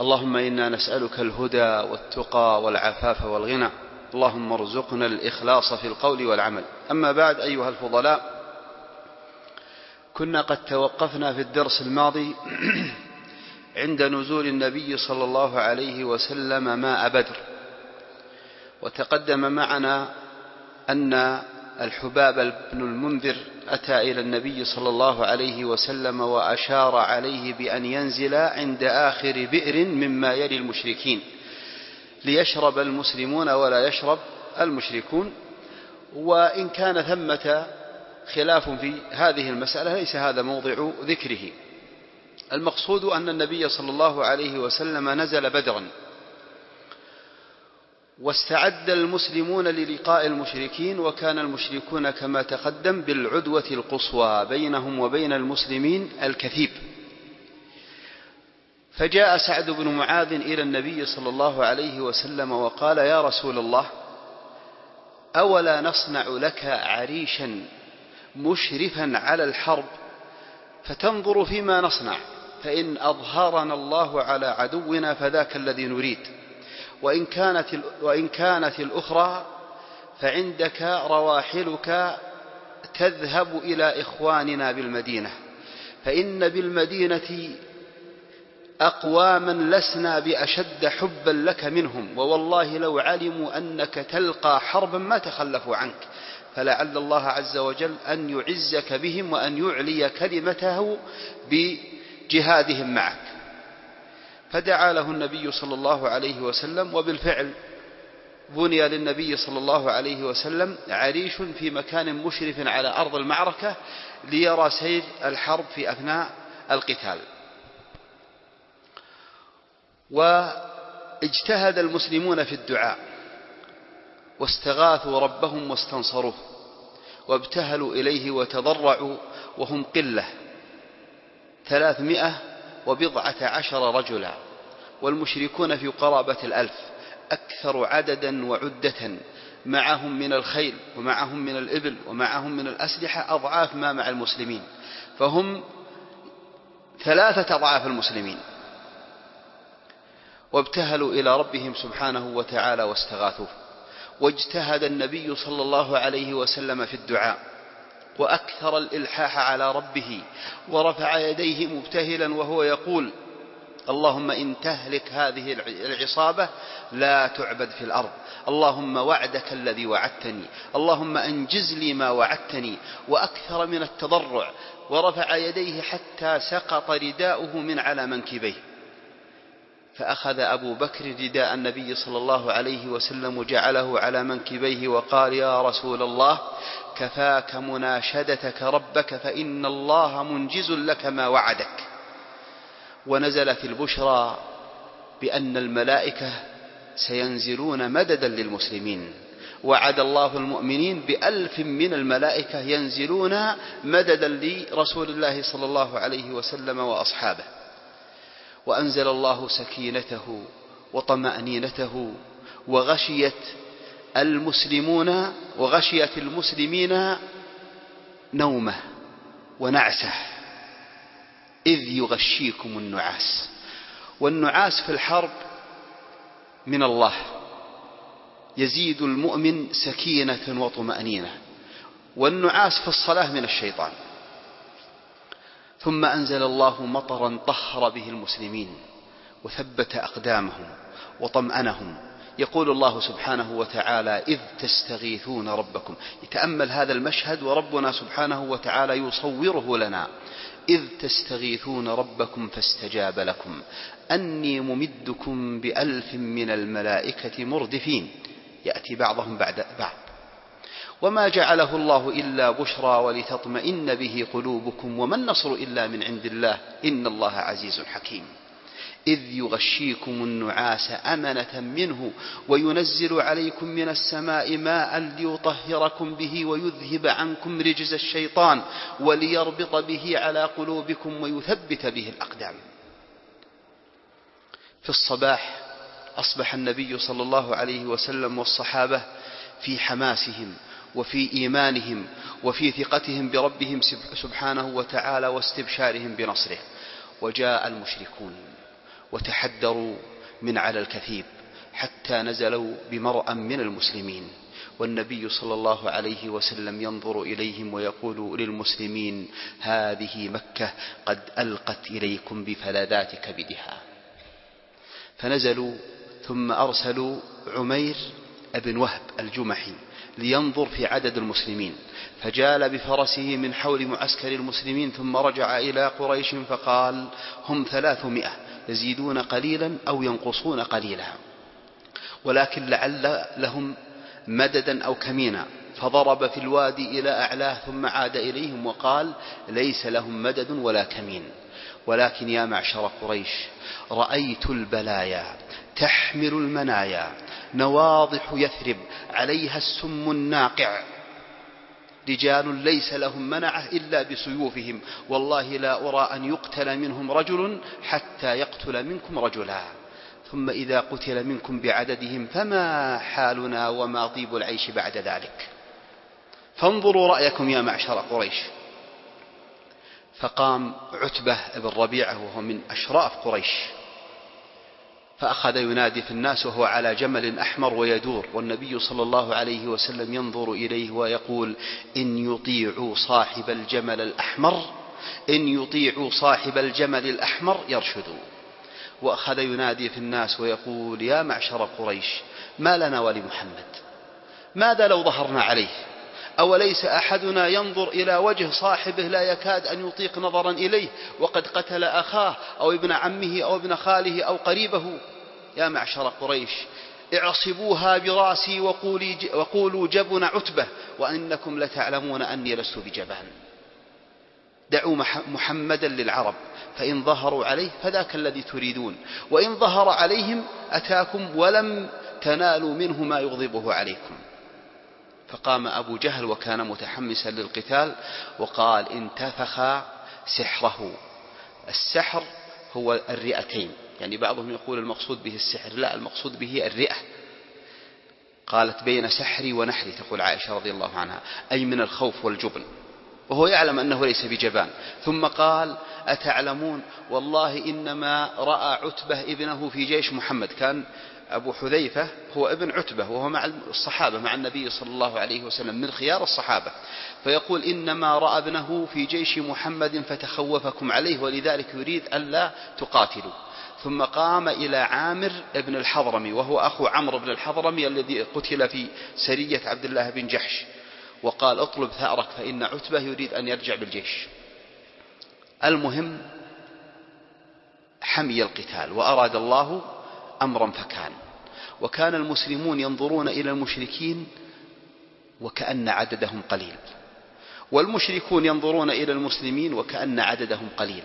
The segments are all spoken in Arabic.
اللهم إنا نسألك الهدى والتقى والعفاف والغنى. اللهم ارزقنا الإخلاص في القول والعمل. أما بعد أيها الفضلاء كنا قد توقفنا في الدرس الماضي عند نزول النبي صلى الله عليه وسلم ماء بدر. وتقدم معنا أن الحباب بن المنذر أتى إلى النبي صلى الله عليه وسلم وأشار عليه بأن ينزل عند آخر بئر مما يلي المشركين ليشرب المسلمون ولا يشرب المشركون وإن كان ثمة خلاف في هذه المسألة ليس هذا موضع ذكره. المقصود أن النبي صلى الله عليه وسلم نزل بدرا. واستعد المسلمون للقاء المشركين وكان المشركون كما تقدم بالعدوة القصوى بينهم وبين المسلمين الكثيب. فجاء سعد بن معاذ إلى النبي صلى الله عليه وسلم وقال يا رسول الله أولا نصنع لك عريشا مشرفا على الحرب فتنظر فيما نصنع فإن أظهرنا الله على عدونا فذاك الذي نريد. وإن كانت, وإن كانت الأخرى فعندك رواحلك تذهب إلى إخواننا بالمدينة. فإن بالمدينة أقواما لسنا بأشد حبا لك منهم ووالله لو علموا أنك تلقى حربا ما تخلفوا عنك. فلعل الله عز وجل أن يعزك بهم وأن يعلي كلمته بجهادهم معك. فدعا له النبي صلى الله عليه وسلم وبالفعل بني للنبي صلى الله عليه وسلم عريش في مكان مشرف على أرض المعركة ليرى سير الحرب في أثناء القتال. واجتهد المسلمون في الدعاء واستغاثوا ربهم واستنصروه وابتهلوا إليه وتضرعوا وهم قلة ثلاثمائة وبضعة عشر رجلا. والمشركون في قرابة الألف أكثر عددا وعدة معهم من الخيل ومعهم من الإبل ومعهم من الأسلحة أضعاف ما مع المسلمين فهم ثلاثة أضعاف المسلمين. وابتهلوا إلى ربهم سبحانه وتعالى واستغاثوه. واجتهد النبي صلى الله عليه وسلم في الدعاء وأكثر الإلحاح على ربه ورفع يديه مبتهلا وهو يقول اللهم إن تهلك هذه العصابة لا تعبد في الأرض. اللهم وعدك الذي وعدتني. اللهم أنجز لي ما وعدتني. وأكثر من التضرع. ورفع يديه حتى سقط رداؤه من على منكبيه. فأخذ أبو بكر رداء النبي صلى الله عليه وسلم وجعله على منكبيه وقال يا رسول الله كفاك مناشدتك ربك فإن الله منجز لك ما وعدك. ونزلت البشرى بأن الملائكة سينزلون مددا للمسلمين. وعد الله المؤمنين بألف من الملائكة ينزلون مددا لرسول الله صلى الله عليه وسلم وأصحابه. وأنزل الله سكينته وطمأنينته وغشيت المسلمون وغشيت المسلمين نومه ونعسه. إذ يغشيكم النعاس. والنعاس في الحرب من الله. يزيد المؤمن سكينة وطمأنينة. والنعاس في الصلاة من الشيطان. ثم أنزل الله مطرا طهر به المسلمين وثبت أقدامهم وطمأنهم. يقول الله سبحانه وتعالى إذ تستغيثون ربكم. يتأمل هذا المشهد وربنا سبحانه وتعالى يصوره لنا. إذ تستغيثون ربكم فاستجاب لكم. أني ممدكم بألف من الملائكة مردفين. يأتي بعضهم بعد بعض. وما جعله الله إلا بشرى ولتطمئن به قلوبكم وما النصر إلا من عند الله. إن الله عزيز حكيم. إذ يغشيكم النعاس أمنة منه وينزل عليكم من السماء ماء ليطهركم به ويذهب عنكم رجز الشيطان وليربط به على قلوبكم ويثبت به الأقدام. في الصباح أصبح النبي صلى الله عليه وسلم والصحابة في حماسهم وفي إيمانهم وفي ثقتهم بربهم سبحانه وتعالى واستبشارهم بنصره. وجاء المشركون. وتحدروا من على الكثيب حتى نزلوا بمرأ من المسلمين. والنبي صلى الله عليه وسلم ينظر إليهم ويقول للمسلمين هذه مكة قد ألقت إليكم بفلذات كبدها فنزلوا ثم أرسلوا عمير بن وهب الجمحي لينظر في عدد المسلمين. فجال بفرسه من حول معسكر المسلمين ثم رجع إلى قريش فقال هم ثلاثمائة. يزيدون قليلا أو ينقصون قليلا. ولكن لعل لهم مددا أو كمينا. فضرب في الوادي إلى أعلاه ثم عاد إليهم وقال ليس لهم مدد ولا كمين. ولكن يا معشر قريش رأيت البلايا تحمل المنايا نواضح يثرب عليها السم الناقع. رجال ليس لهم منعة إلا بسيوفهم. والله لا أرى أن يقتل منهم رجل حتى يقتل منكم رجلا. ثم إذا قتل منكم بعددهم فما حالنا وما طيب العيش بعد ذلك. فانظروا رأيكم يا معشر قريش. فقام عتبة بن ربيعة وهو من أشراف قريش. فأخذ ينادي في الناس وهو على جمل أحمر ويدور والنبي صلى الله عليه وسلم ينظر إليه ويقول إن يطيعوا صاحب الجمل الأحمر إن يطيعوا صاحب الجمل الأحمر يرشدوا. وأخذ ينادي في الناس ويقول يا معشر قريش ما لنا ولمحمد؟ ماذا لو ظهرنا عليه؟ أوليس أحدنا ينظر إلى وجه صاحبه لا يكاد أن يطيق نظرا إليه؟ وقد قتل أخاه أو ابن عمه أو ابن خاله أو قريبه. يا معشر قريش اعصبوها براسي وقولوا جبن عتبة وأنكم لتعلمون أني لست بجبان. دعوا محمدا للعرب فإن ظهروا عليه فذاك الذي تريدون. وإن ظهر عليهم أتاكم ولم تنالوا منه ما يغضبه عليكم. فقام أبو جهل وكان متحمسا للقتال وقال انتفخ سحره. السحر هو الرئتين. يعني بعضهم يقول المقصود به السحر لا المقصود به الرئة. قالت بين سحري ونحري تقول عائشة رضي الله عنها أي من الخوف والجبن. وهو يعلم أنه ليس بجبان. ثم قال أتعلمون؟ والله إنما رأى عتبة ابنه في جيش محمد. كان أبو حذيفة هو ابن عتبة وهو مع الصحابة مع النبي صلى الله عليه وسلم من خيار الصحابة. فيقول إنما رأى ابنه في جيش محمد فتخوفكم عليه ولذلك يريد ألا تقاتلوا. ثم قام إلى عامر بن الحضرمي وهو أخو عمرو بن الحضرمي الذي قتل في سرية عبد الله بن جحش وقال اطلب ثأرك فإن عتبة يريد أن يرجع بالجيش. المهم حمي القتال وأراد الله أمرا فكان وكان المسلمون ينظرون إلى المشركين وكأن عددهم قليل والمشركون ينظرون إلى المسلمين وكأن عددهم قليل.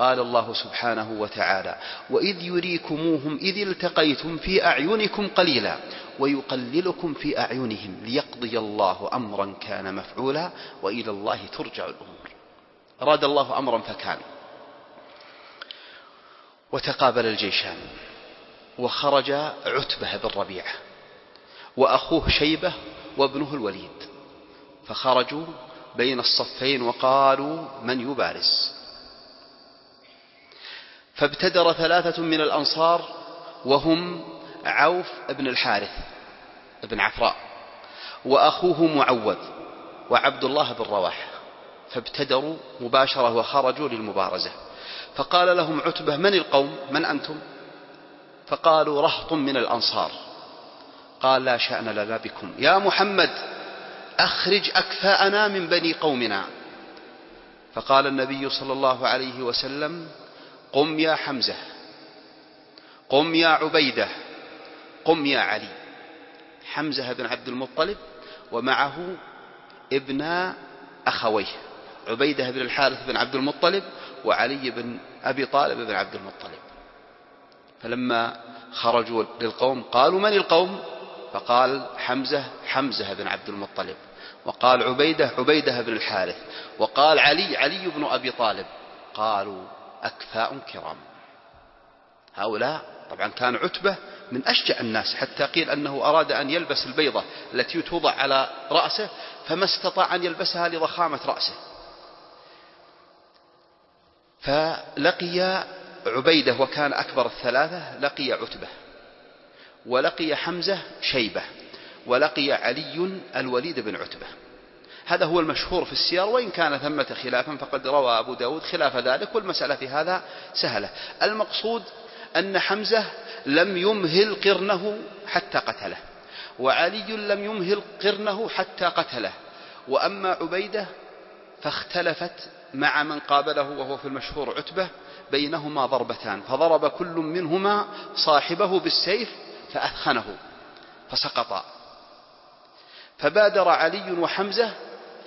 قال الله سبحانه وتعالى وإذ يريكموهم إذ التقيتم في أعينكم قليلا ويقللكم في أعينهم ليقضي الله أمرا كان مفعولا وإلى الله ترجع الأمور. أراد الله أمرا فكان. وتقابل الجيشان وخرج عتبة بن ربيعة وأخوه شيبة وابنه الوليد فخرجوا بين الصفين وقالوا من يبارز؟ فابتدر ثلاثة من الأنصار وهم عوف بن الحارث بن عفراء وأخوه معوذ وعبد الله بن رواح فابتدروا مباشرة وخرجوا للمبارزة. فقال لهم عتبة من القوم؟ من أنتم؟ فقالوا رهط من الأنصار. قال لا شأن لنا بكم. يا محمد أخرج أكفاءنا من بني قومنا. فقال النبي صلى الله عليه وسلم قم يا حمزة. قم يا عبيدة. قم يا علي. حمزة بن عبد المطلب ومعه ابن أخويه. عبيدة بن الحارث بن عبد المطلب وعلي بن أبي طالب بن عبد المطلب. فلما خرجوا للقوم قالوا من القوم؟ فقال حمزة حمزة بن عبد المطلب. وقال عبيدة عبيدة بن الحارث. وقال علي علي بن أبي طالب. قالوا أكفاء كرام. هؤلاء طبعا كان عتبة من أشجع الناس حتى قيل أنه أراد أن يلبس البيضة التي توضع على رأسه فما استطاع أن يلبسها لضخامة رأسه. فلقي عبيدة وكان أكبر الثلاثة لقي عتبة ولقي حمزة شيبة ولقي علي الوليد بن عتبة. هذا هو المشهور في السير وإن كان ثمة خلافا فقد روى أبو داود خلاف ذلك والمسألة في هذا سهلة. المقصود أن حمزة لم يمهل قرنه حتى قتله وعلي لم يمهل قرنه حتى قتله. وأما عبيدة فاختلفت مع من قابله وهو في المشهور عتبة بينهما ضربتان فضرب كل منهما صاحبه بالسيف فأثخنه فسقطا. فبادر علي وحمزة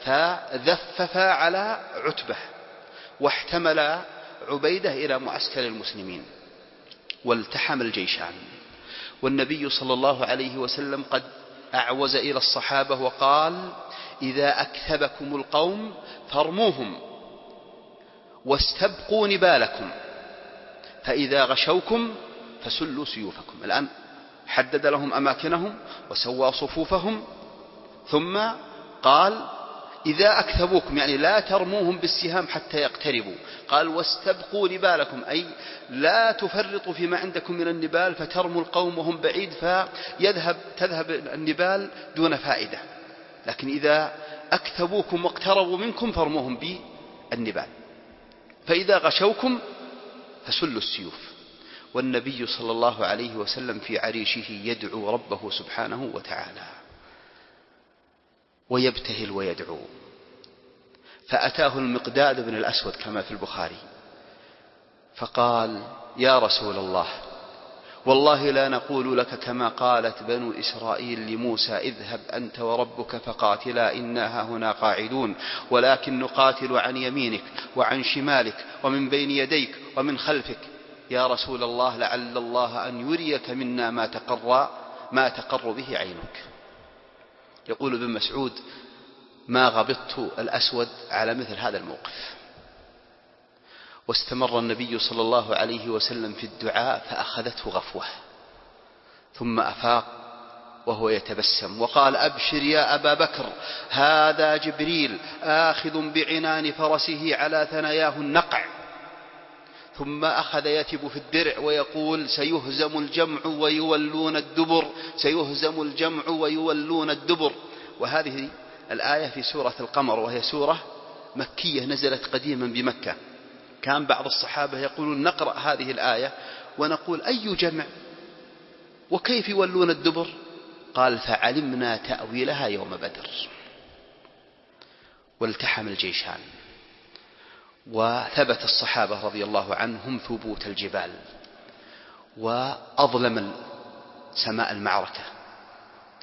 فذففا على عتبة واحتمل عبيدة إلى معسكر المسلمين والتحم الجيشان. والنبي صلى الله عليه وسلم قد أعوز إلى الصحابة وقال إذا أكثبكم القوم فارموهم واستبقوا نبالكم فإذا غشوكم فسلوا سيوفكم. الآن حدد لهم أماكنهم وسوى صفوفهم ثم قال إذا أكثبوكم يعني لا ترموهم بالسهام حتى يقتربوا. قال واستبقوا نبالكم أي لا تفرطوا فيما عندكم من النبال فترموا القوم وهم بعيد فيذهب تذهب النبال دون فائدة. لكن إذا أكثبوكم واقتربوا منكم فارموهم بالنبال. فإذا غشوكم فسلوا السيوف. والنبي صلى الله عليه وسلم في عريشه يدعو ربه سبحانه وتعالى. ويبتهل ويدعو. فأتاه المقداد بن الأسود كما في البخاري. فقال يا رسول الله والله لا نقول لك كما قالت بنو إسرائيل لموسى اذهب أنت وربك فقاتلا إنا هنا قاعدون ولكن نقاتل عن يمينك وعن شمالك ومن بين يديك ومن خلفك. يا رسول الله لعل الله أن يريك منا ما تقر ما تقر به عينك. يقول ابن مسعود ما غبطت الأسود على مثل هذا الموقف. واستمر النبي صلى الله عليه وسلم في الدعاء فأخذته غفوة ثم أفاق وهو يتبسم وقال أبشر يا أبا بكر هذا جبريل آخذ بعنان فرسه على ثناياه النقع. ثم أخذ يتب في الدرع ويقول سيهزم الجمع ويولون الدبر سيهزم الجمع ويولون الدبر. وهذه الآية في سورة القمر وهي سورة مكية نزلت قديما بمكة. كان بعض الصحابة يقولون نقرأ هذه الآية ونقول أي جمع؟ وكيف يولون الدبر؟ قال فعلمنا تأويلها يوم بدر. والتحم الجيشان. وثبت الصحابة رضي الله عنهم ثبوت الجبال وأظلم سماء المعركة.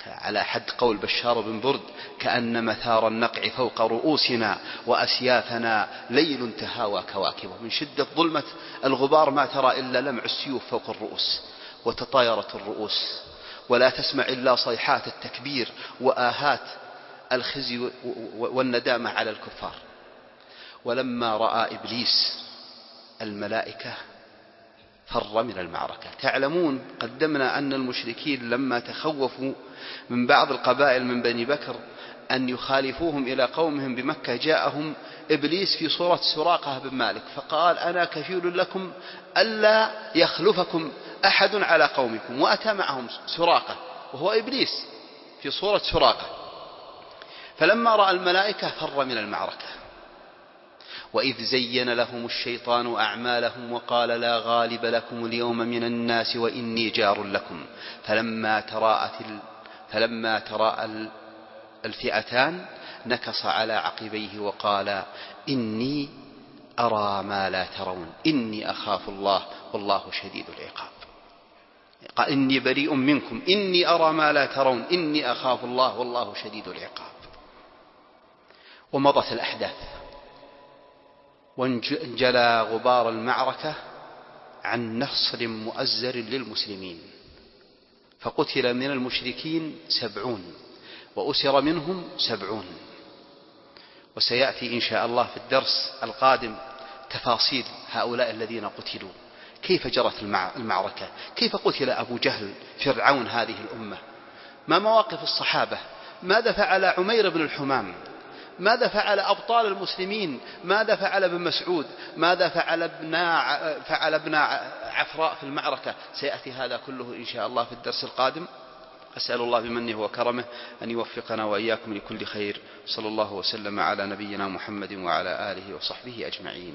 على حد قول بشار بن برد كأن مثار النقع فوق رؤوسنا وأسيافنا ليل تهاوى كواكبه. من شدة ظلمة الغبار ما ترى إلا لمع السيوف فوق الرؤوس وتطايرت الرؤوس. ولا تسمع إلا صيحات التكبير وآهات الخزي والندامة على الكفار. ولما رأى إبليس الملائكة فر من المعركة. تعلمون قدمنا أن المشركين لما تخوفوا من بعض القبائل من بني بكر أن يخالفوهم إلى قومهم بمكة جاءهم إبليس في صورة سراقة بن مالك فقال أنا كفيل لكم ألا يخلفكم أحد على قومكم. وأتى معهم سراقة وهو إبليس في صورة سراقة. فلما رأى الملائكة فر من المعركة. وإذ زين لهم الشيطان أعمالهم وقال لا غالب لكم اليوم من الناس وإني جار لكم. فلما تراءت فلما تراءى الفئتان نكص على عقبيه وقال إني أرى ما لا ترون. إني أخاف الله والله شديد العقاب. قال إني بريء منكم. إني أرى ما لا ترون. إني أخاف الله والله شديد العقاب. ومضت الأحداث. وانجلى غبار المعركة عن نصر مؤزر للمسلمين. فقتل من المشركين سبعون وأسر منهم سبعون. وسيأتي إن شاء الله في الدرس القادم تفاصيل هؤلاء الذين قتلوا. كيف جرت المعركة؟ كيف قتل أبو جهل فرعون هذه الأمة؟ ما مواقف الصحابة؟ ماذا فعل عمير بن الحمام؟ ماذا فعل أبطال المسلمين؟ ماذا فعل ابن مسعود؟ ماذا فعل ابن فعل ابن عفراء في المعركة؟ سيأتي هذا كله إن شاء الله في الدرس القادم. أسأل الله بمنه وكرمه أن يوفقنا وإياكم لكل خير. صلى الله وسلم على نبينا محمد وعلى آله وصحبه أجمعين.